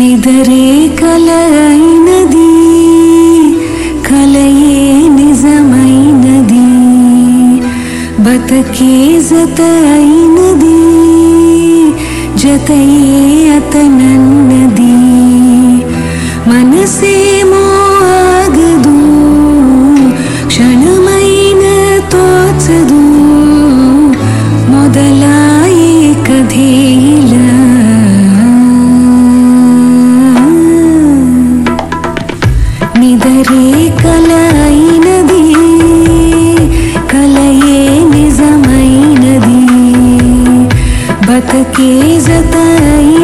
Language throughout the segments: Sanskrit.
నిదరే కలైనది కలయే నిజమైనది బతకే జత అయినది జతయే అతనన్నది మనసేమో जत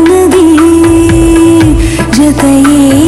नदी जतये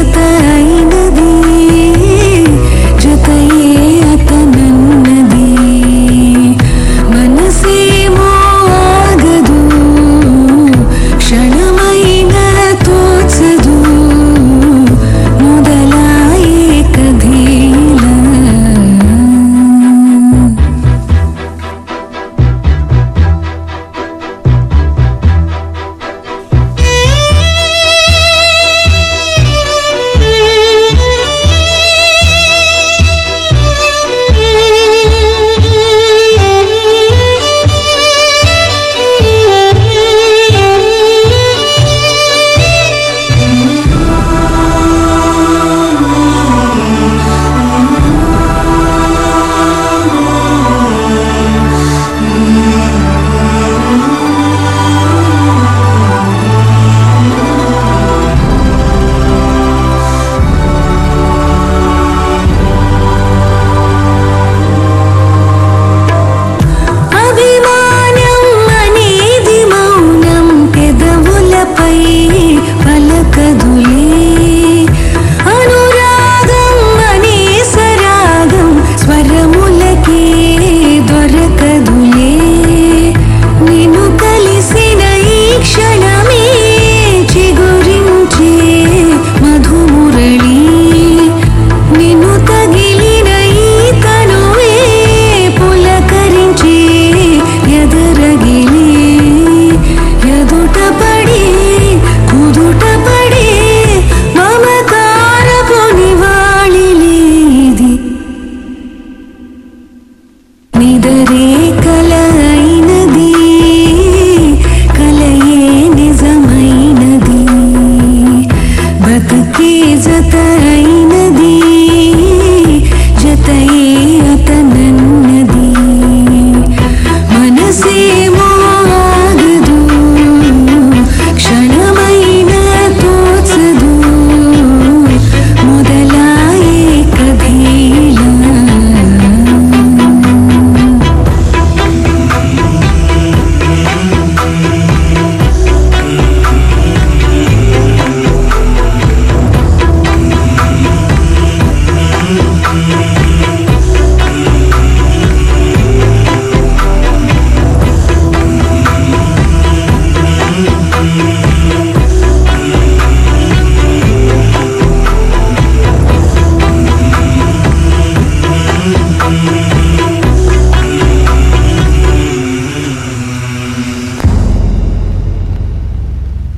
कतई